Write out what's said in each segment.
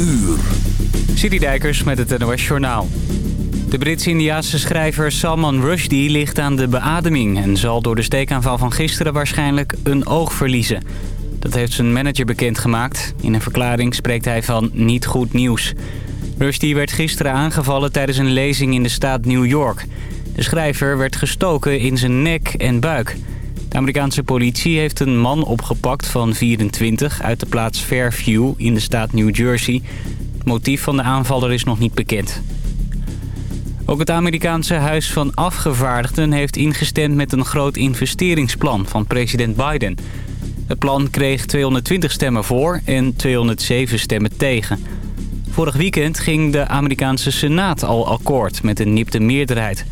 uur. Citydijkers met het NOS Journaal. De Brits-Indiaanse schrijver Salman Rushdie ligt aan de beademing... en zal door de steekaanval van gisteren waarschijnlijk een oog verliezen. Dat heeft zijn manager bekendgemaakt. In een verklaring spreekt hij van niet goed nieuws. Rushdie werd gisteren aangevallen tijdens een lezing in de staat New York. De schrijver werd gestoken in zijn nek en buik... De Amerikaanse politie heeft een man opgepakt van 24 uit de plaats Fairview in de staat New Jersey. Het motief van de aanvaller is nog niet bekend. Ook het Amerikaanse Huis van Afgevaardigden heeft ingestemd met een groot investeringsplan van president Biden. Het plan kreeg 220 stemmen voor en 207 stemmen tegen. Vorig weekend ging de Amerikaanse Senaat al akkoord met een nipte meerderheid...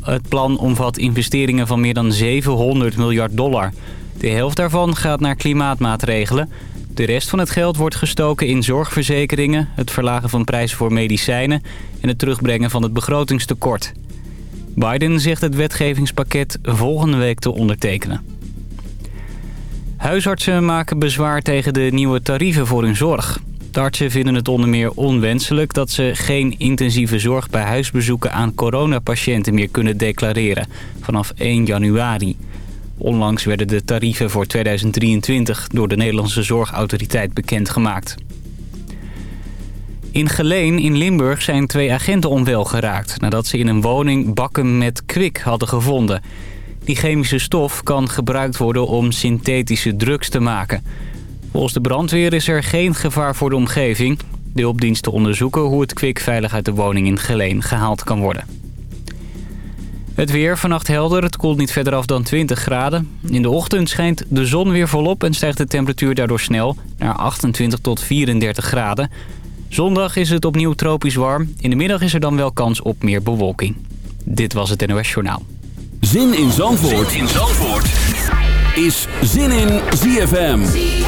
Het plan omvat investeringen van meer dan 700 miljard dollar. De helft daarvan gaat naar klimaatmaatregelen. De rest van het geld wordt gestoken in zorgverzekeringen... het verlagen van prijzen voor medicijnen... en het terugbrengen van het begrotingstekort. Biden zegt het wetgevingspakket volgende week te ondertekenen. Huisartsen maken bezwaar tegen de nieuwe tarieven voor hun zorg. De vinden het onder meer onwenselijk dat ze geen intensieve zorg bij huisbezoeken aan coronapatiënten meer kunnen declareren vanaf 1 januari. Onlangs werden de tarieven voor 2023 door de Nederlandse Zorgautoriteit bekendgemaakt. In Geleen in Limburg zijn twee agenten onwel geraakt... nadat ze in een woning bakken met kwik hadden gevonden. Die chemische stof kan gebruikt worden om synthetische drugs te maken... Volgens de brandweer is er geen gevaar voor de omgeving. De hulpdiensten onderzoeken hoe het kwik veilig uit de woning in Geleen gehaald kan worden. Het weer vannacht helder, het koelt niet verder af dan 20 graden. In de ochtend schijnt de zon weer volop en stijgt de temperatuur daardoor snel naar 28 tot 34 graden. Zondag is het opnieuw tropisch warm. In de middag is er dan wel kans op meer bewolking. Dit was het NOS Journaal. Zin in Zandvoort, zin in Zandvoort. is Zin in ZFM.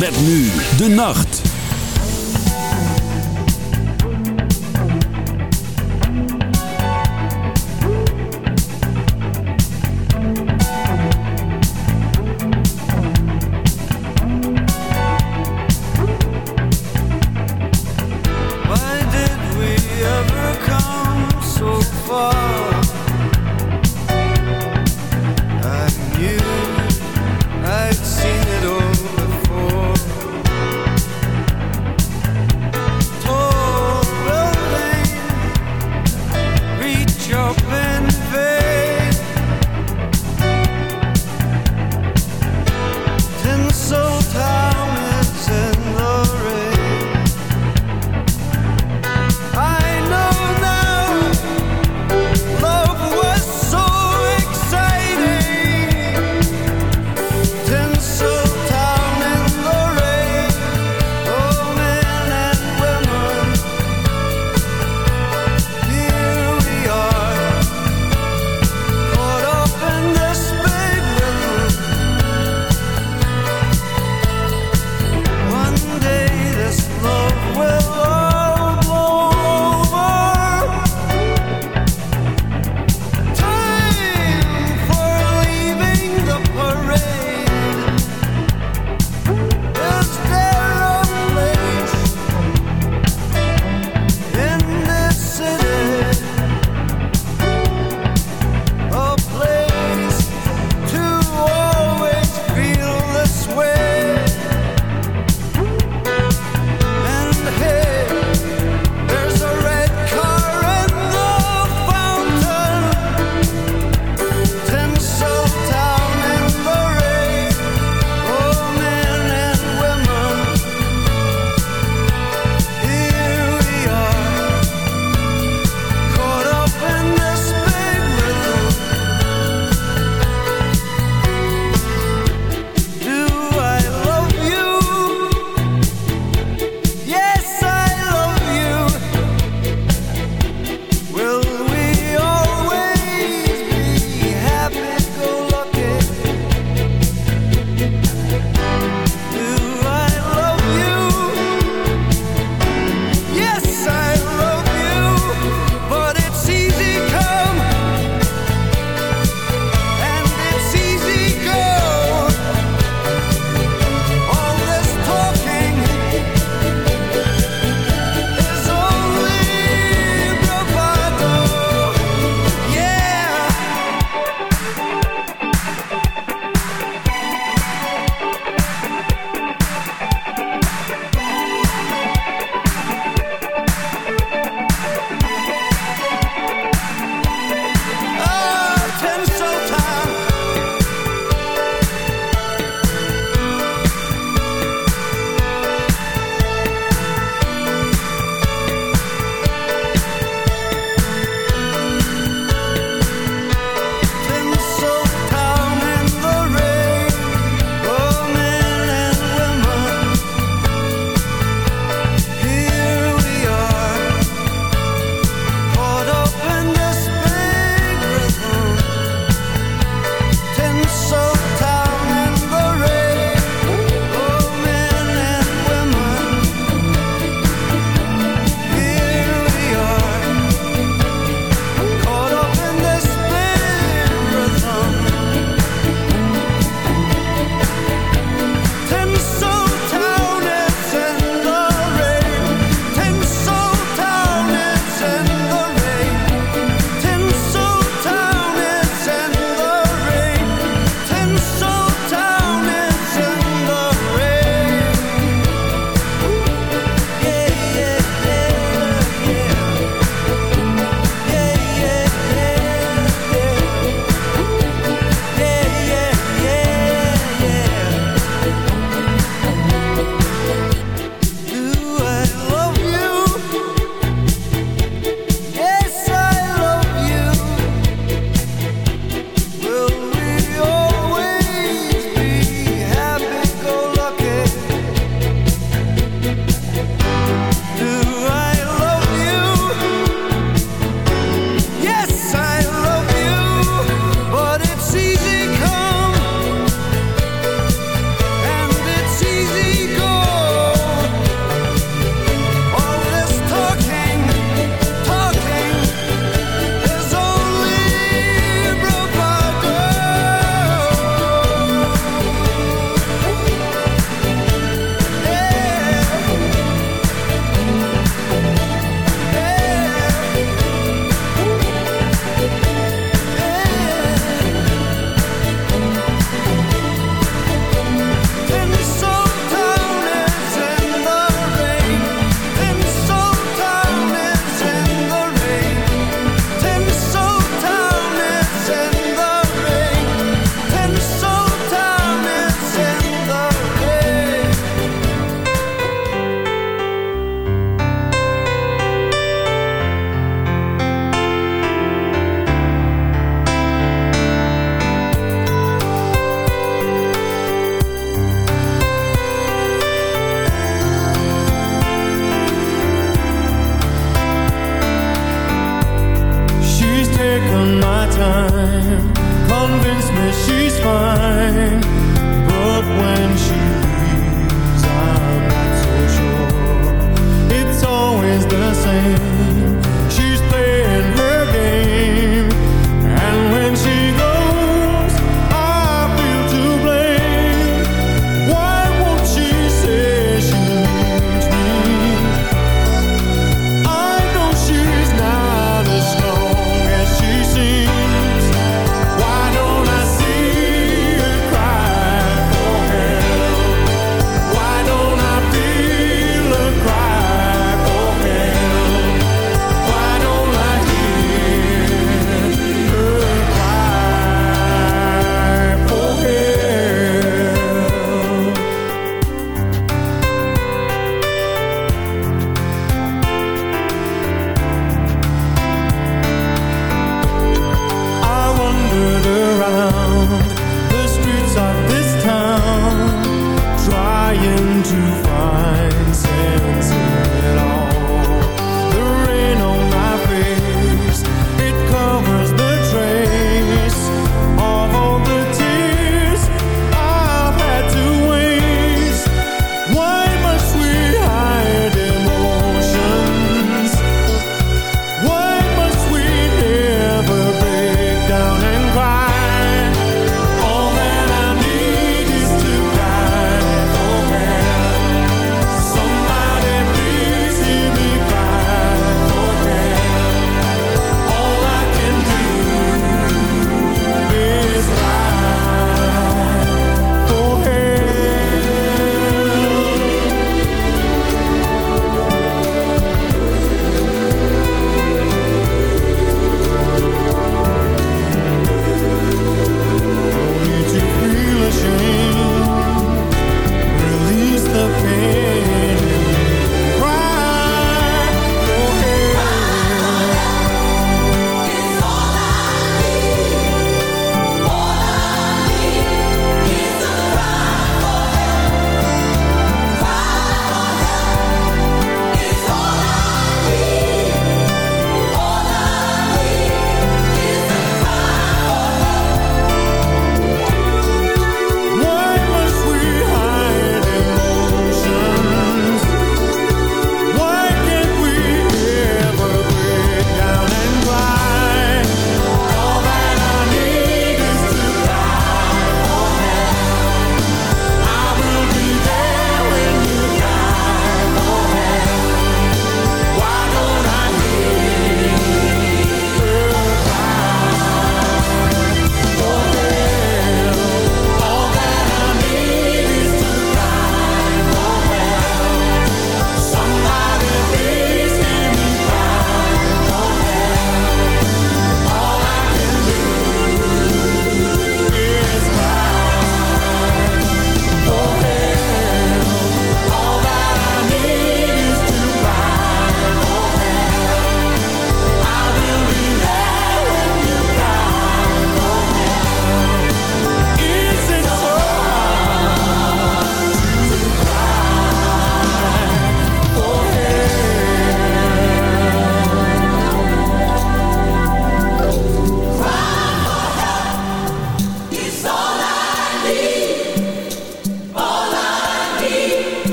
Met nu de nacht.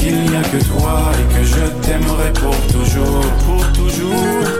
qu'il n'y a que toi et que je t'aimerai pour toujours, pour toujours.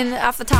In off the top.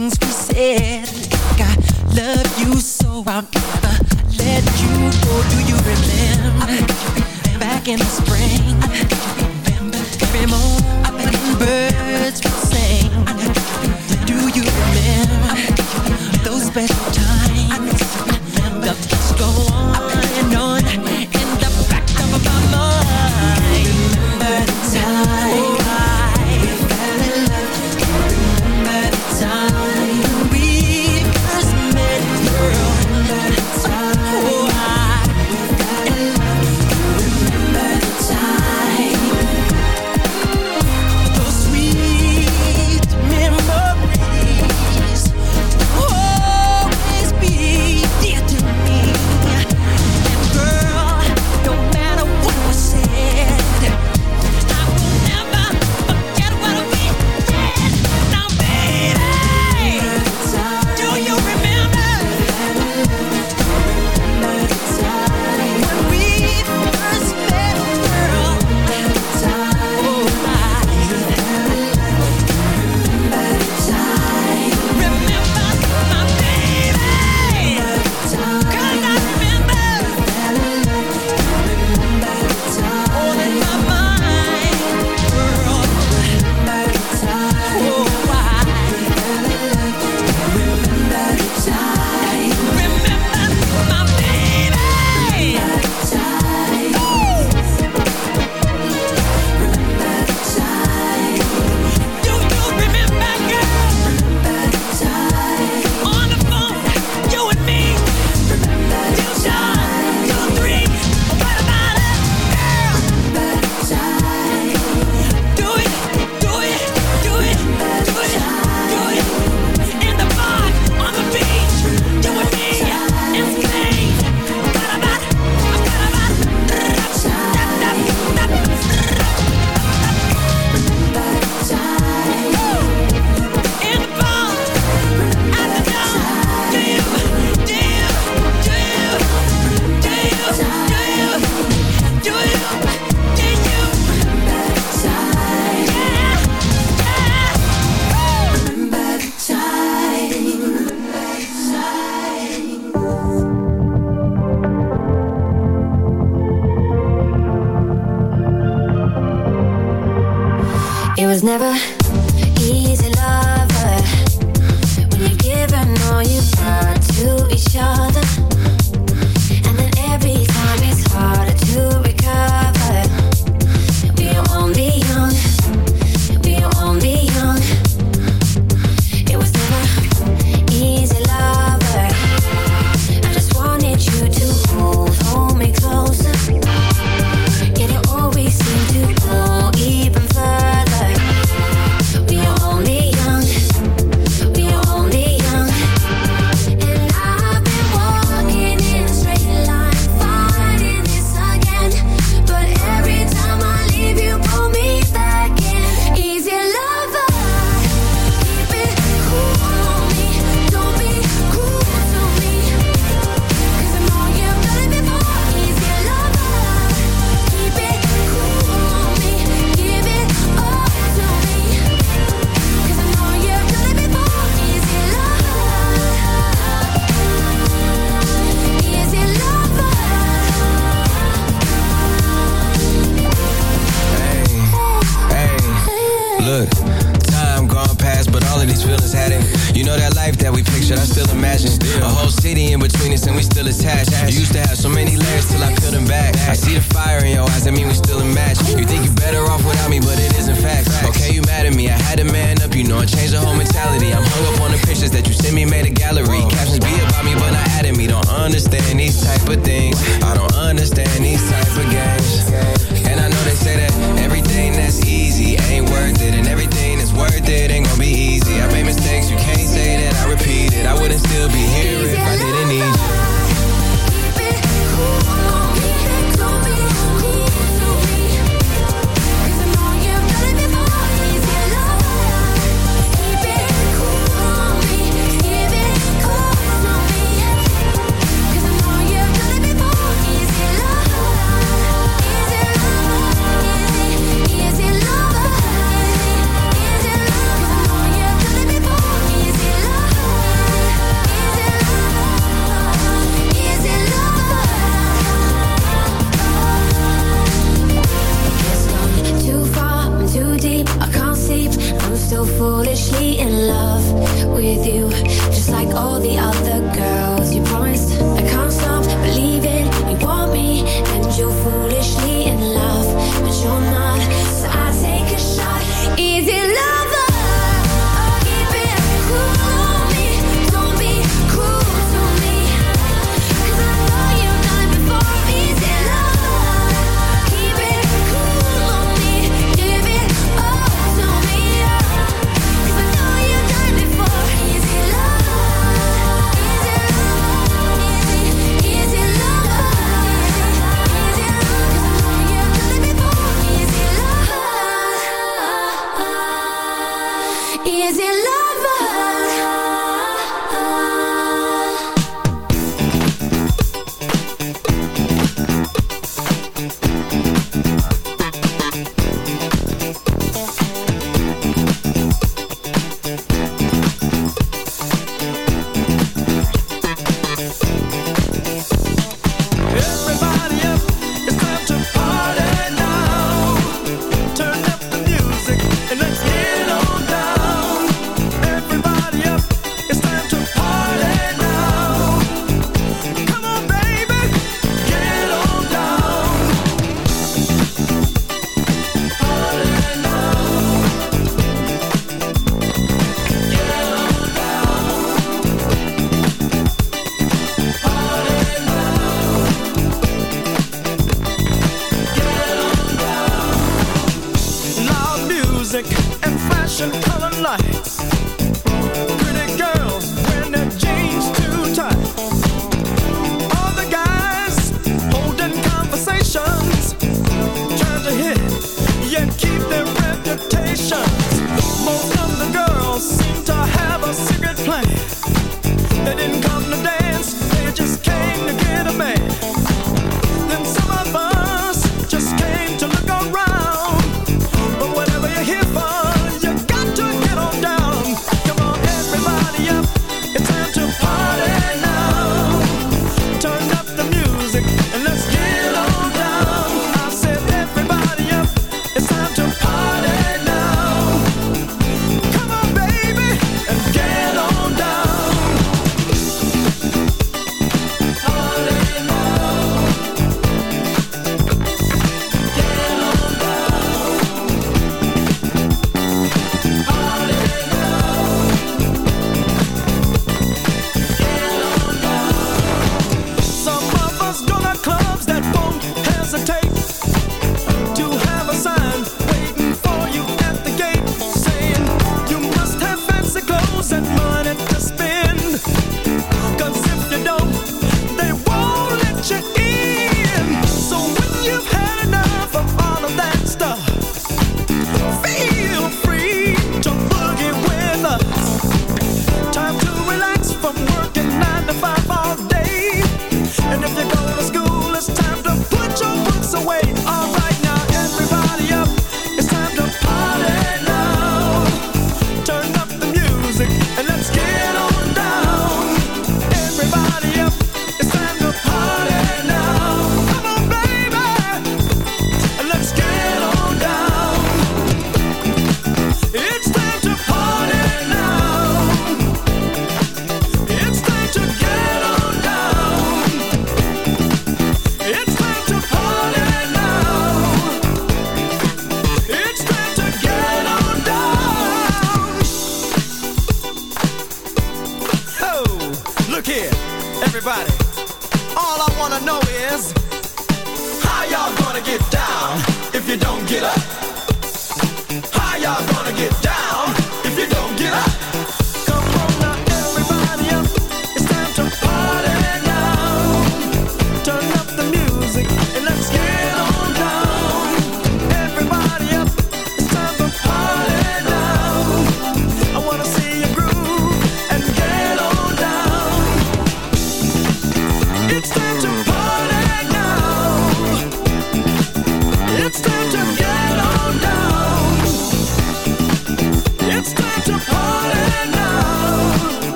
things we said Like I love you so I'll never let you go Do you remember back in the spring? Every morning birds would sing Do you remember those special times?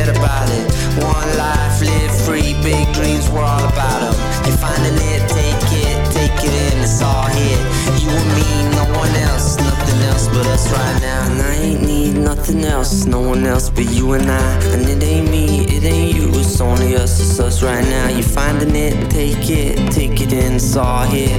forget about it. One life, live free, big dreams, we're all about them. You're finding it, take it, take it in, it's all here. You and me, no one else, nothing else but us right now. And I ain't need nothing else, no one else but you and I. And it ain't me, it ain't you, it's only us, it's us right now. You're finding it, take it, take it in, it's all here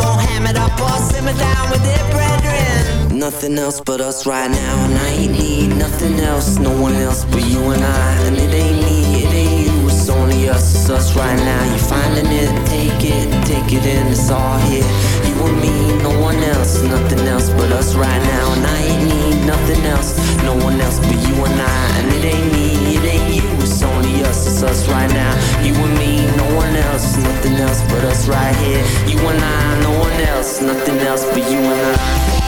won't ham it up or sit me down with it, brethren. Nothing else but us right now, and I ain't need nothing else, no one else but you and I. And it ain't me, it ain't you, it's only us, it's us right now. You finding it, take it, take it in, it's all here. You and me, no one else, nothing else but us right now. And I ain't need nothing else, no one else but you and I. And it ain't me, it ain't you, it's only us, it's us right now. You and me, no one else, nothing else but us right here. You and I, no one else, nothing else but you and I.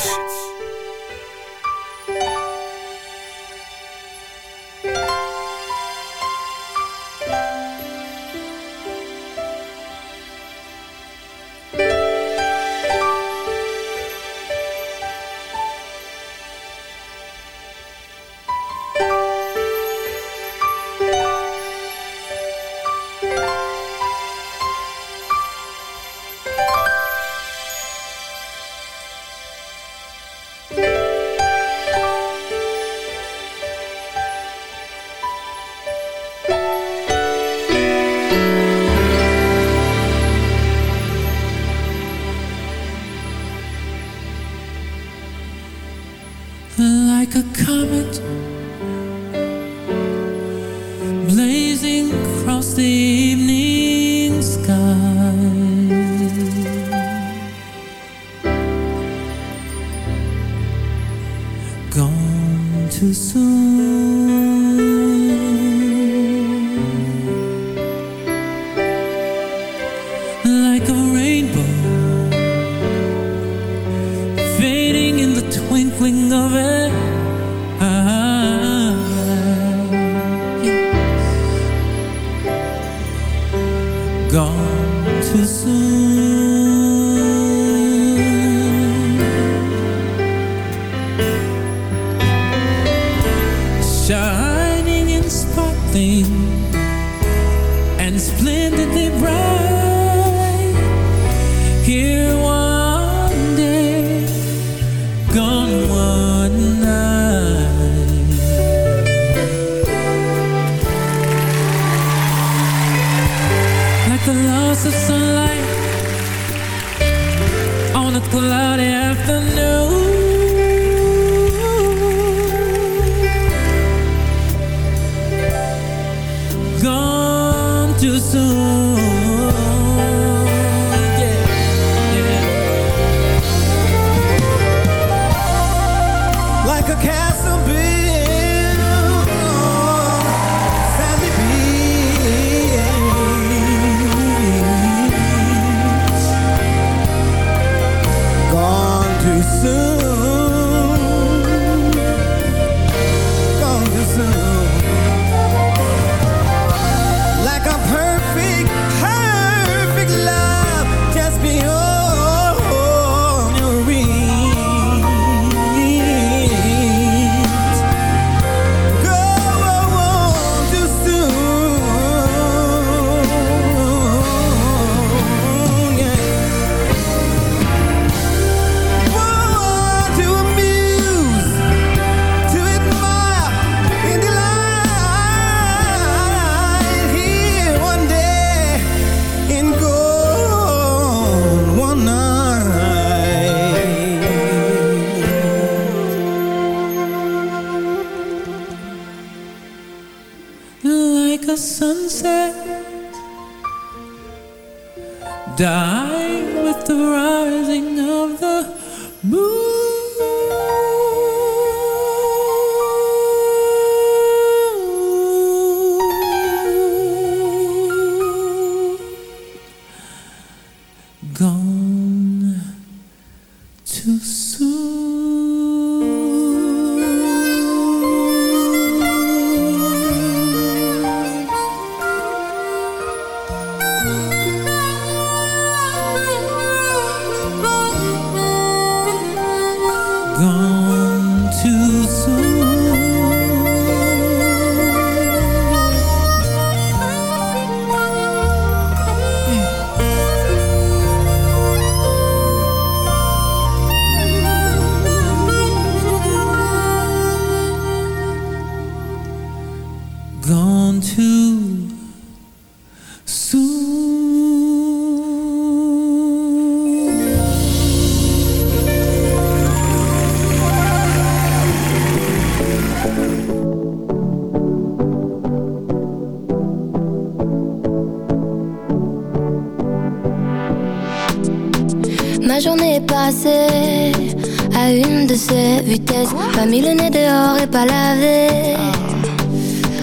Like a comet soon Ma journée est passée à une de ces vitesses. Pas mis le nez dehors et pas lavé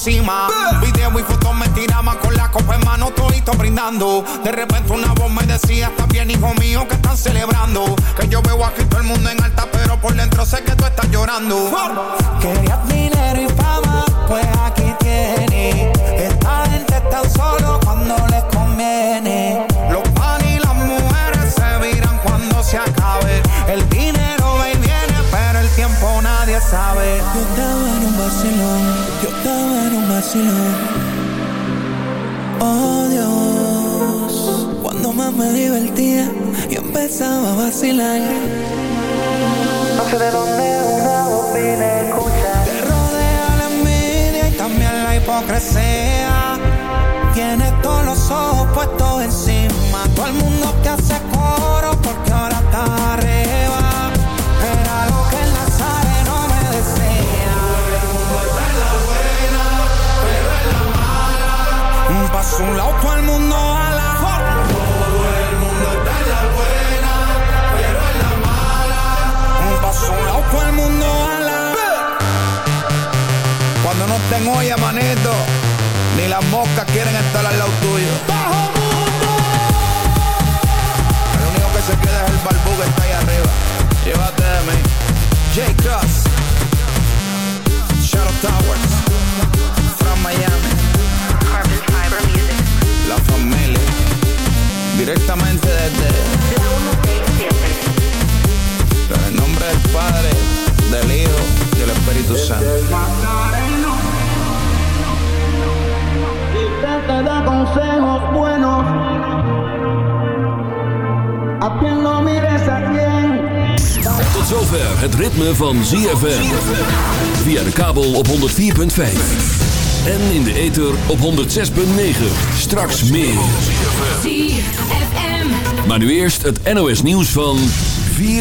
cima. Me divertía, yo empezaba a vacilar. No sé de dónde una voz viene escucha. Te rodea la envidia y también la hipocresía. Tienes todos los ojos puestos encima. Todo el mundo te hace coro porque ahora está arriba. Era lo que el Nazareno me decía. Un paso a un lado, todo el mundo todo el mundo ala. Cuando no estén olla, manito, ni las moscas quieren estar al lado tuyo. El único que se queda es el barbú que está ahí arriba. Llévate de mí. J. Cross. Shadow Towers. From Miami. La familia. Directamente desde. Padre, del Hijo y del Espíritu Santo. te da consejos buenos. A quien no mires a quien. Tot zover het ritme van ZFM. Via de kabel op 104.5. En in de ether op 106.9. Straks meer. ZFM. Maar nu eerst het NOS nieuws van 4